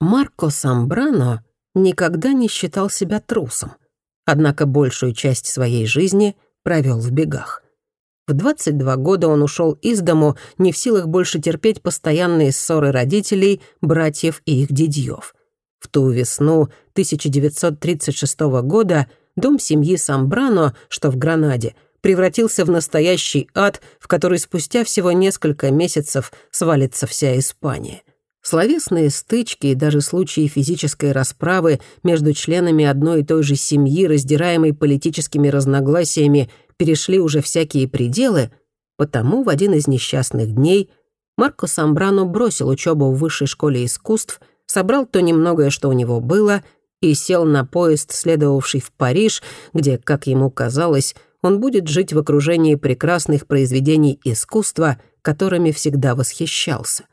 Марко Самбрано никогда не считал себя трусом, однако большую часть своей жизни провел в бегах. В 22 года он ушел из дому, не в силах больше терпеть постоянные ссоры родителей, братьев и их дядьев. В ту весну 1936 года дом семьи Самбрано, что в Гранаде, превратился в настоящий ад, в который спустя всего несколько месяцев свалится вся Испания. Словесные стычки и даже случаи физической расправы между членами одной и той же семьи, раздираемой политическими разногласиями, перешли уже всякие пределы, потому в один из несчастных дней Марко Самбрано бросил учебу в высшей школе искусств, собрал то немногое, что у него было, и сел на поезд, следовавший в Париж, где, как ему казалось, он будет жить в окружении прекрасных произведений искусства, которыми всегда восхищался.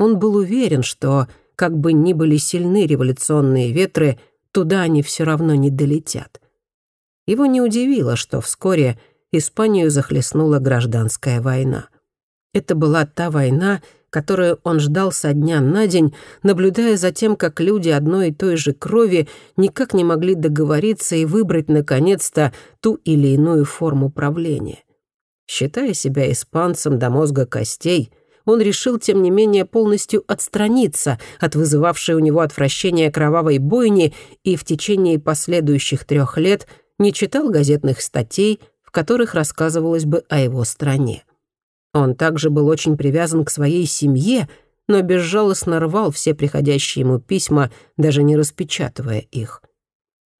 Он был уверен, что, как бы ни были сильны революционные ветры, туда они все равно не долетят. Его не удивило, что вскоре Испанию захлестнула гражданская война. Это была та война, которую он ждал со дня на день, наблюдая за тем, как люди одной и той же крови никак не могли договориться и выбрать, наконец-то, ту или иную форму правления. Считая себя испанцем до мозга костей, он решил, тем не менее, полностью отстраниться от вызывавшей у него отвращения кровавой бойни и в течение последующих трех лет не читал газетных статей, в которых рассказывалось бы о его стране. Он также был очень привязан к своей семье, но безжалостно рвал все приходящие ему письма, даже не распечатывая их.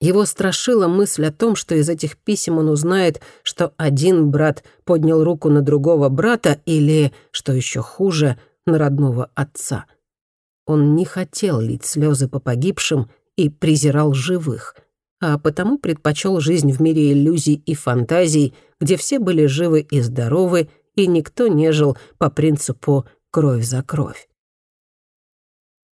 Его страшила мысль о том, что из этих писем он узнает, что один брат поднял руку на другого брата или, что еще хуже, на родного отца. Он не хотел лить слезы по погибшим и презирал живых, а потому предпочел жизнь в мире иллюзий и фантазий, где все были живы и здоровы, и никто не жил по принципу «кровь за кровь».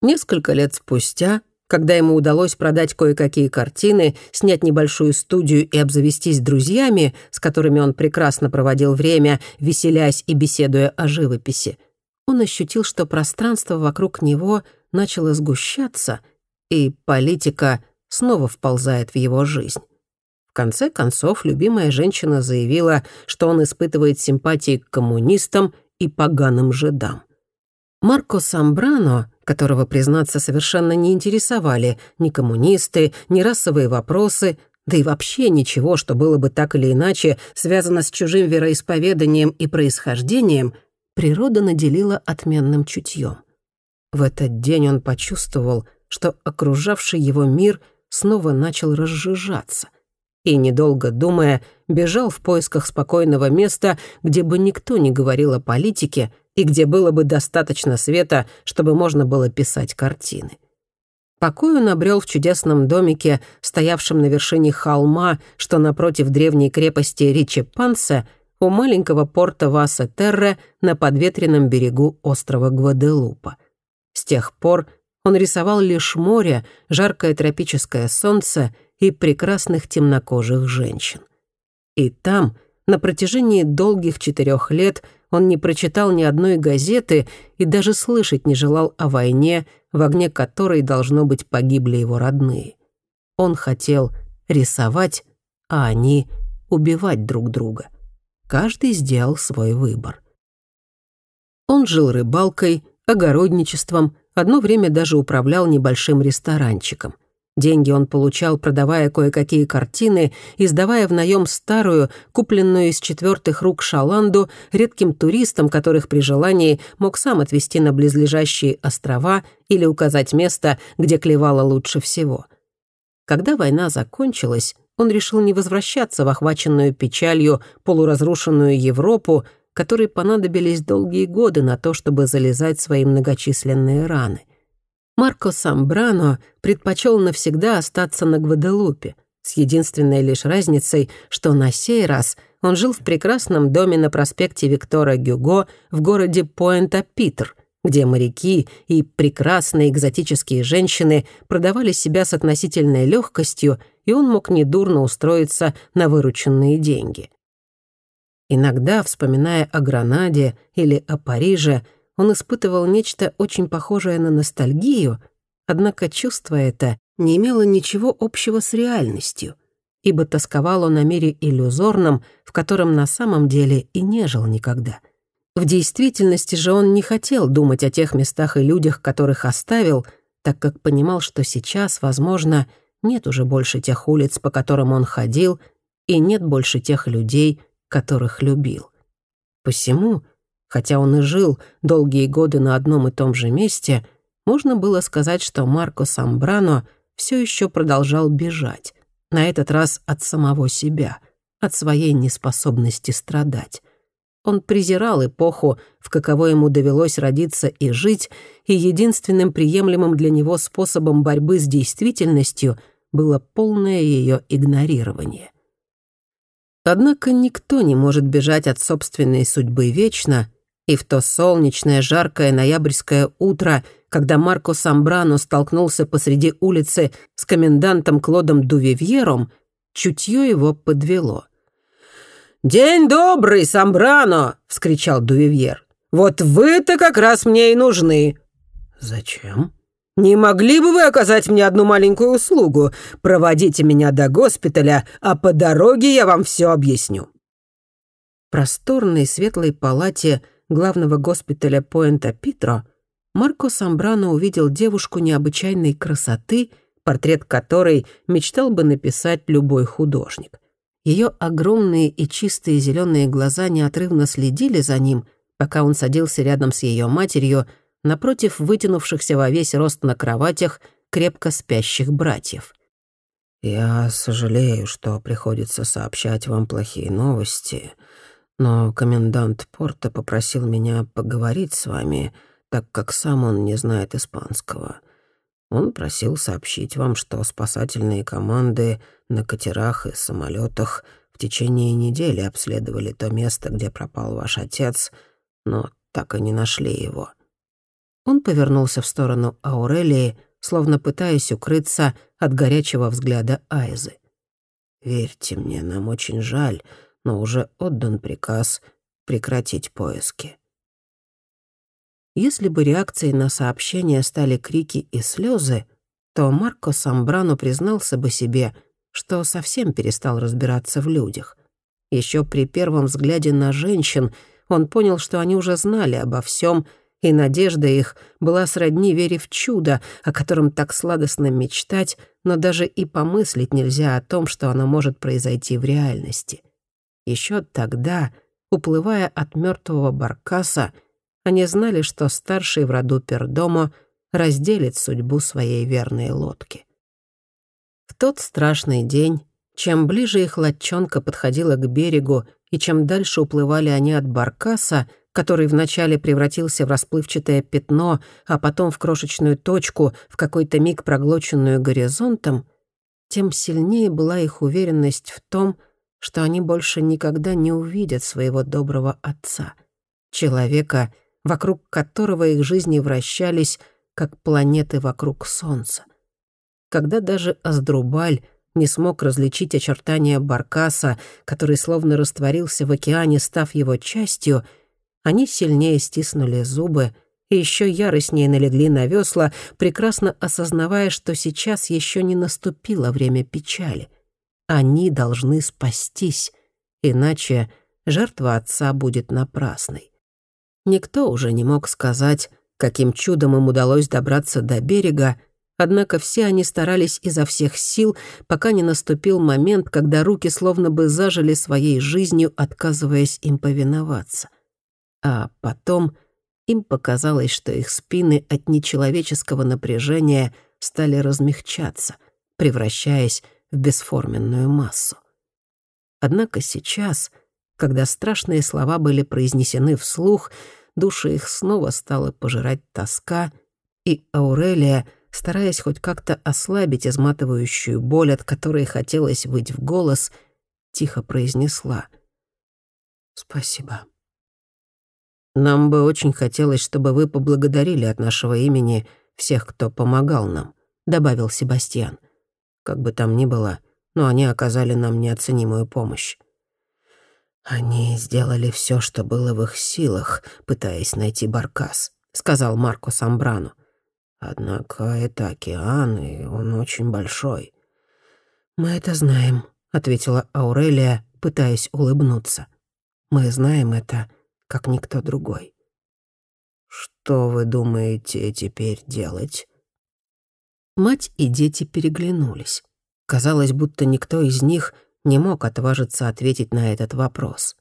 Несколько лет спустя когда ему удалось продать кое-какие картины, снять небольшую студию и обзавестись друзьями, с которыми он прекрасно проводил время, веселясь и беседуя о живописи, он ощутил, что пространство вокруг него начало сгущаться, и политика снова вползает в его жизнь. В конце концов, любимая женщина заявила, что он испытывает симпатии к коммунистам и поганым жидам. Марко Самбрано которого, признаться, совершенно не интересовали ни коммунисты, ни расовые вопросы, да и вообще ничего, что было бы так или иначе связано с чужим вероисповеданием и происхождением, природа наделила отменным чутьем. В этот день он почувствовал, что окружавший его мир снова начал разжижаться, и, недолго думая, бежал в поисках спокойного места, где бы никто не говорил о политике — и где было бы достаточно света, чтобы можно было писать картины. Покой он обрел в чудесном домике, стоявшем на вершине холма, что напротив древней крепости Ричи Панса, у маленького порта Васа-Терре на подветренном берегу острова Гваделупа. С тех пор он рисовал лишь море, жаркое тропическое солнце и прекрасных темнокожих женщин. И там, на протяжении долгих четырех лет, он не прочитал ни одной газеты и даже слышать не желал о войне, в огне которой, должно быть, погибли его родные. Он хотел рисовать, а они убивать друг друга. Каждый сделал свой выбор. Он жил рыбалкой, огородничеством, одно время даже управлял небольшим ресторанчиком — Деньги он получал, продавая кое-какие картины и сдавая в наем старую, купленную из четвертых рук шаланду редким туристам, которых при желании мог сам отвезти на близлежащие острова или указать место, где клевало лучше всего. Когда война закончилась, он решил не возвращаться в охваченную печалью полуразрушенную Европу, которой понадобились долгие годы на то, чтобы залезать свои многочисленные раны — Марко Самбрано предпочел навсегда остаться на Гваделупе, с единственной лишь разницей, что на сей раз он жил в прекрасном доме на проспекте Виктора Гюго в городе Пуэнта-Питер, где моряки и прекрасные экзотические женщины продавали себя с относительной легкостью, и он мог недурно устроиться на вырученные деньги. Иногда, вспоминая о Гранаде или о Париже, он испытывал нечто очень похожее на ностальгию, Однако чувство это не имело ничего общего с реальностью, ибо тосковал он о мире иллюзорном, в котором на самом деле и не жил никогда. В действительности же он не хотел думать о тех местах и людях, которых оставил, так как понимал, что сейчас, возможно, нет уже больше тех улиц, по которым он ходил, и нет больше тех людей, которых любил. Посему, хотя он и жил долгие годы на одном и том же месте, можно было сказать, что Марко Самбрано все еще продолжал бежать, на этот раз от самого себя, от своей неспособности страдать. Он презирал эпоху, в каково ему довелось родиться и жить, и единственным приемлемым для него способом борьбы с действительностью было полное ее игнорирование. Однако никто не может бежать от собственной судьбы вечно, и в то солнечное, жаркое ноябрьское утро, когда Марко Самбрано столкнулся посреди улицы с комендантом Клодом Дувивьером, чутье его подвело. «День добрый, Самбрано!» — вскричал Дувивьер. «Вот вы-то как раз мне и нужны». «Зачем?» «Не могли бы вы оказать мне одну маленькую услугу? Проводите меня до госпиталя, а по дороге я вам все объясню». В просторной светлой палате главного госпиталя Поэнта Питро Марко Самбрано увидел девушку необычайной красоты, портрет которой мечтал бы написать любой художник. Ее огромные и чистые зеленые глаза неотрывно следили за ним, пока он садился рядом с ее матерью, напротив вытянувшихся во весь рост на кроватях крепко спящих братьев. «Я сожалею, что приходится сообщать вам плохие новости, но комендант порта попросил меня поговорить с вами, так как сам он не знает испанского. Он просил сообщить вам, что спасательные команды на катерах и самолетах в течение недели обследовали то место, где пропал ваш отец, но так и не нашли его. Он повернулся в сторону Аурелии, словно пытаясь укрыться от горячего взгляда Айзы. «Верьте мне, нам очень жаль, но уже отдан приказ прекратить поиски». Если бы реакцией на сообщение стали крики и слезы, то Марко Самбрано признался бы себе, что совсем перестал разбираться в людях. Еще при первом взгляде на женщин он понял, что они уже знали обо всем и надежда их была сродни вере в чудо, о котором так сладостно мечтать, но даже и помыслить нельзя о том, что оно может произойти в реальности. Еще тогда, уплывая от мертвого баркаса, они знали, что старший в роду Пердомо разделит судьбу своей верной лодки. В тот страшный день, чем ближе их лодчонка подходила к берегу и чем дальше уплывали они от баркаса, который вначале превратился в расплывчатое пятно, а потом в крошечную точку, в какой-то миг проглоченную горизонтом, тем сильнее была их уверенность в том, что они больше никогда не увидят своего доброго отца, человека, вокруг которого их жизни вращались, как планеты вокруг Солнца. Когда даже Аздрубаль не смог различить очертания Баркаса, который словно растворился в океане, став его частью — они сильнее стиснули зубы и еще яростнее налегли на весла, прекрасно осознавая, что сейчас еще не наступило время печали. Они должны спастись, иначе жертва отца будет напрасной. Никто уже не мог сказать, каким чудом им удалось добраться до берега, однако все они старались изо всех сил, пока не наступил момент, когда руки словно бы зажили своей жизнью, отказываясь им повиноваться а потом им показалось, что их спины от нечеловеческого напряжения стали размягчаться, превращаясь в бесформенную массу. Однако сейчас, когда страшные слова были произнесены вслух, души их снова стала пожирать тоска, и Аурелия, стараясь хоть как-то ослабить изматывающую боль, от которой хотелось выть в голос, тихо произнесла «Спасибо». Нам бы очень хотелось, чтобы вы поблагодарили от нашего имени всех, кто помогал нам», — добавил Себастьян. «Как бы там ни было, но они оказали нам неоценимую помощь». «Они сделали все, что было в их силах, пытаясь найти Баркас», — сказал Марко Самбрану. Однако это океан, и он очень большой». «Мы это знаем», — ответила Аурелия, пытаясь улыбнуться. «Мы знаем это, как никто другой». «Что вы думаете теперь делать?» Мать и дети переглянулись. Казалось, будто никто из них не мог отважиться ответить на этот вопрос.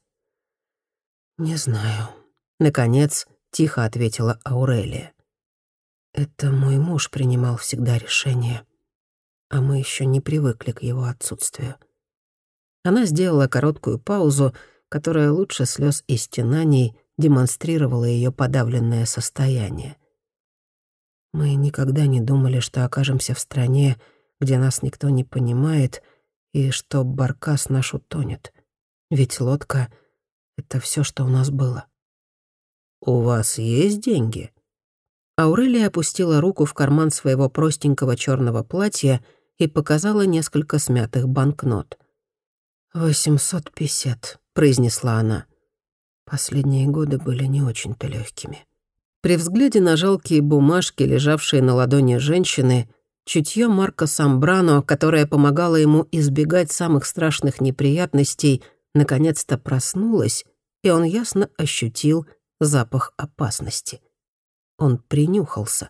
«Не знаю», — наконец тихо ответила Аурелия. «Это мой муж принимал всегда решение, а мы еще не привыкли к его отсутствию». Она сделала короткую паузу, которая лучше слез и стенаний демонстрировала ее подавленное состояние. Мы никогда не думали, что окажемся в стране, где нас никто не понимает, и что баркас наш утонет. Ведь лодка — это все, что у нас было. «У вас есть деньги?» Аурелия опустила руку в карман своего простенького черного платья и показала несколько смятых банкнот. «Восемьсот пятьдесят», — произнесла она. Последние годы были не очень-то легкими. При взгляде на жалкие бумажки, лежавшие на ладони женщины, чутье Марка Самбрано, которое помогало ему избегать самых страшных неприятностей, наконец-то проснулось, и он ясно ощутил запах опасности. Он принюхался.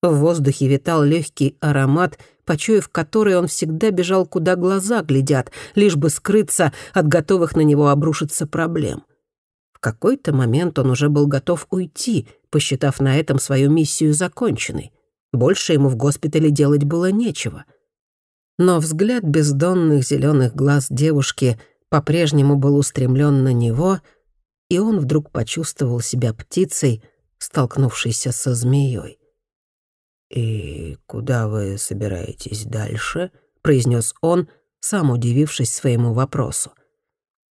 В воздухе витал легкий аромат, почуяв который он всегда бежал, куда глаза глядят, лишь бы скрыться от готовых на него обрушиться проблем. В какой-то момент он уже был готов уйти, посчитав на этом свою миссию законченной. Больше ему в госпитале делать было нечего. Но взгляд бездонных зеленых глаз девушки по-прежнему был устремлен на него, и он вдруг почувствовал себя птицей, столкнувшейся со змеей. «И куда вы собираетесь дальше?» — произнес он, сам удивившись своему вопросу.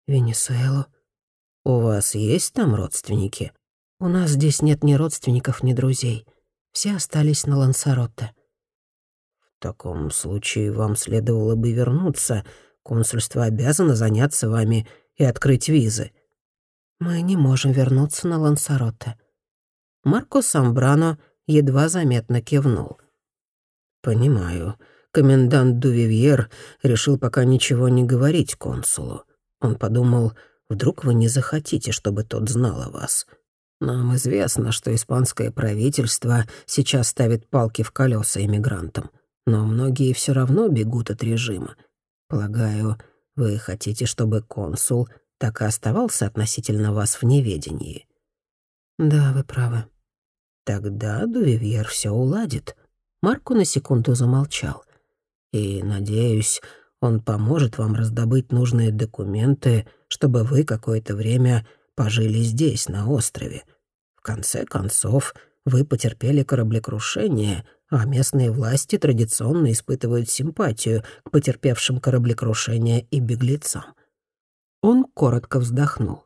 «Венесуэлу». «У вас есть там родственники?» «У нас здесь нет ни родственников, ни друзей. Все остались на Лансаротте». «В таком случае вам следовало бы вернуться. Консульство обязано заняться вами и открыть визы». «Мы не можем вернуться на Лансаротте». Марко Самбрано едва заметно кивнул. «Понимаю. Комендант Дувивьер решил пока ничего не говорить консулу. Он подумал, вдруг вы не захотите, чтобы тот знал о вас. Нам известно, что испанское правительство сейчас ставит палки в колеса иммигрантам, но многие все равно бегут от режима. Полагаю, вы хотите, чтобы консул так и оставался относительно вас в неведении?» «Да, вы правы», Тогда Дувивьер все уладит. Марко на секунду замолчал. И, надеюсь, он поможет вам раздобыть нужные документы, чтобы вы какое-то время пожили здесь, на острове. В конце концов, вы потерпели кораблекрушение, а местные власти традиционно испытывают симпатию к потерпевшим кораблекрушение и беглецам. Он коротко вздохнул.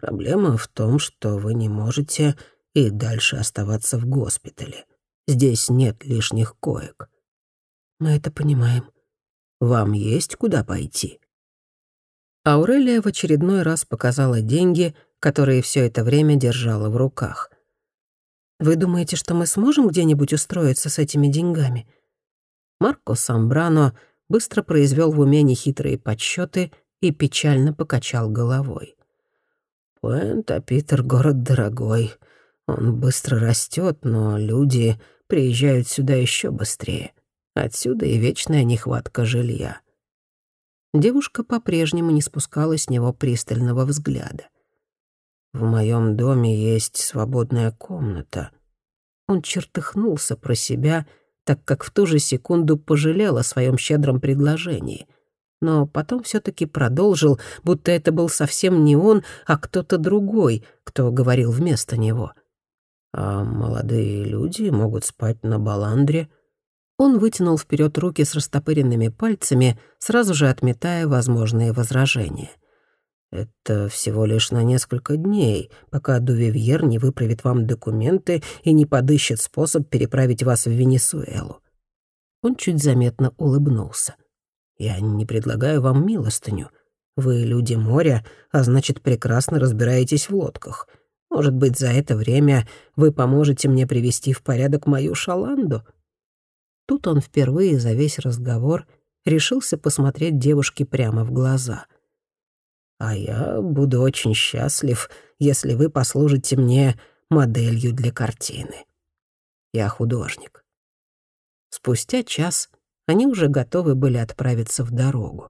Проблема в том, что вы не можете и дальше оставаться в госпитале. Здесь нет лишних коек. Мы это понимаем. Вам есть куда пойти?» Аурелия в очередной раз показала деньги, которые все это время держала в руках. «Вы думаете, что мы сможем где-нибудь устроиться с этими деньгами?» Марко Самбрано быстро произвел в уме нехитрые подсчеты и печально покачал головой. «Пуэнт-А-Питер — город дорогой. Он быстро растет, но люди приезжают сюда еще быстрее. Отсюда и вечная нехватка жилья. Девушка по-прежнему не спускала с него пристального взгляда. «В моем доме есть свободная комната». Он чертыхнулся про себя, так как в ту же секунду пожалел о своем щедром предложении. Но потом все таки продолжил, будто это был совсем не он, а кто-то другой, кто говорил вместо него — а молодые люди могут спать на баландре. Он вытянул вперед руки с растопыренными пальцами, сразу же отметая возможные возражения. «Это всего лишь на несколько дней, пока Дувивьер не выправит вам документы и не подыщет способ переправить вас в Венесуэлу». Он чуть заметно улыбнулся. «Я не предлагаю вам милостыню. Вы люди моря, а значит, прекрасно разбираетесь в лодках. Может быть, за это время вы поможете мне привести в порядок мою шаланду?» Тут он впервые за весь разговор решился посмотреть девушке прямо в глаза. «А я буду очень счастлив, если вы послужите мне моделью для картины. Я художник». Спустя час они уже готовы были отправиться в дорогу.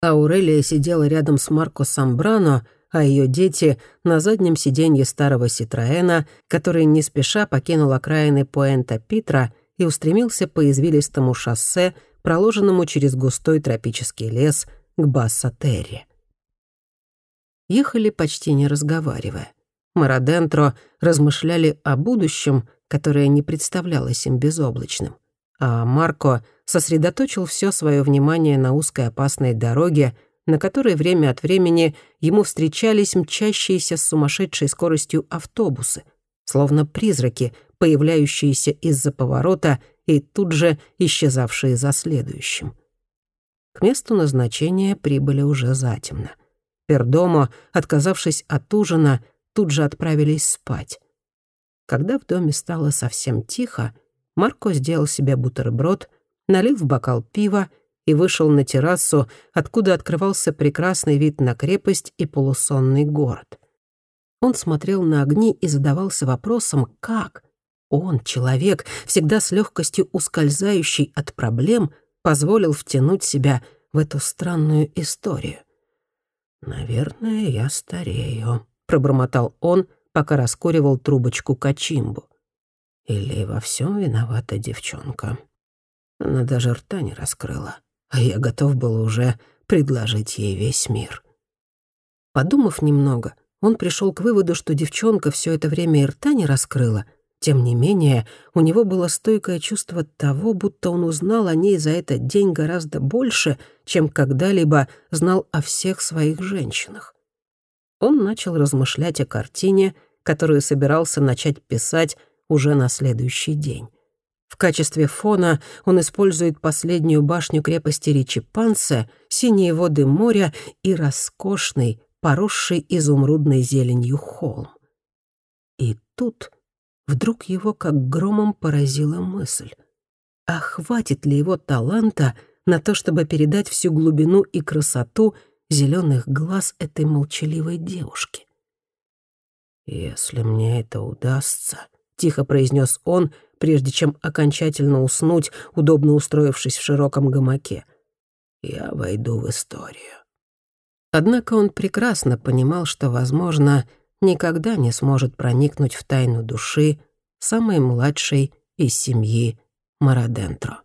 Аурелия сидела рядом с Марко Самбрано, а ее дети — на заднем сиденье старого Ситроэна, который не спеша покинул окраины Пуэнта-Питра и устремился по извилистому шоссе, проложенному через густой тропический лес к Басса-Терри. Ехали почти не разговаривая. Марадентро размышляли о будущем, которое не представлялось им безоблачным. А Марко сосредоточил все свое внимание на узкой опасной дороге, на которой время от времени ему встречались мчащиеся с сумасшедшей скоростью автобусы, словно призраки, появляющиеся из-за поворота и тут же исчезавшие за следующим. К месту назначения прибыли уже затемно. Пердомо, отказавшись от ужина, тут же отправились спать. Когда в доме стало совсем тихо, Марко сделал себе бутерброд, налил в бокал пива и вышел на террасу, откуда открывался прекрасный вид на крепость и полусонный город. Он смотрел на огни и задавался вопросом, как он, человек, всегда с легкостью ускользающий от проблем, позволил втянуть себя в эту странную историю. «Наверное, я старею», — пробормотал он, пока раскуривал трубочку качимбу. Или во всем виновата девчонка. Она даже рта не раскрыла, а я готов был уже предложить ей весь мир. Подумав немного, он пришел к выводу, что девчонка все это время и рта не раскрыла. Тем не менее, у него было стойкое чувство того, будто он узнал о ней за этот день гораздо больше, чем когда-либо знал о всех своих женщинах. Он начал размышлять о картине, которую собирался начать писать уже на следующий день. В качестве фона он использует последнюю башню крепости Ричипансе, синие воды моря и роскошный, поросший изумрудной зеленью холм. И тут вдруг его как громом поразила мысль. А хватит ли его таланта на то, чтобы передать всю глубину и красоту зеленых глаз этой молчаливой девушки? «Если мне это удастся», — тихо произнес он, прежде чем окончательно уснуть, удобно устроившись в широком гамаке. «Я войду в историю». Однако он прекрасно понимал, что, возможно, никогда не сможет проникнуть в тайну души самой младшей из семьи Марадентро.